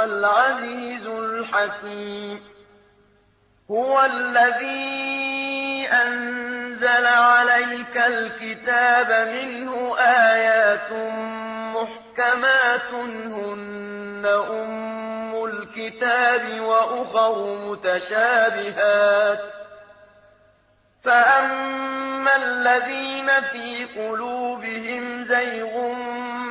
هو العزيز الحكيم. هو الذي أنزل عليك الكتاب منه آيات محكمات هن أم الكتاب وأخر متشابهات. فأما الذين في قلوبهم زيغ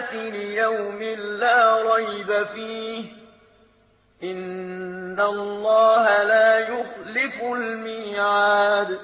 الناس ليوم لا ريب فيه. إن الله لا يخلف الميعاد.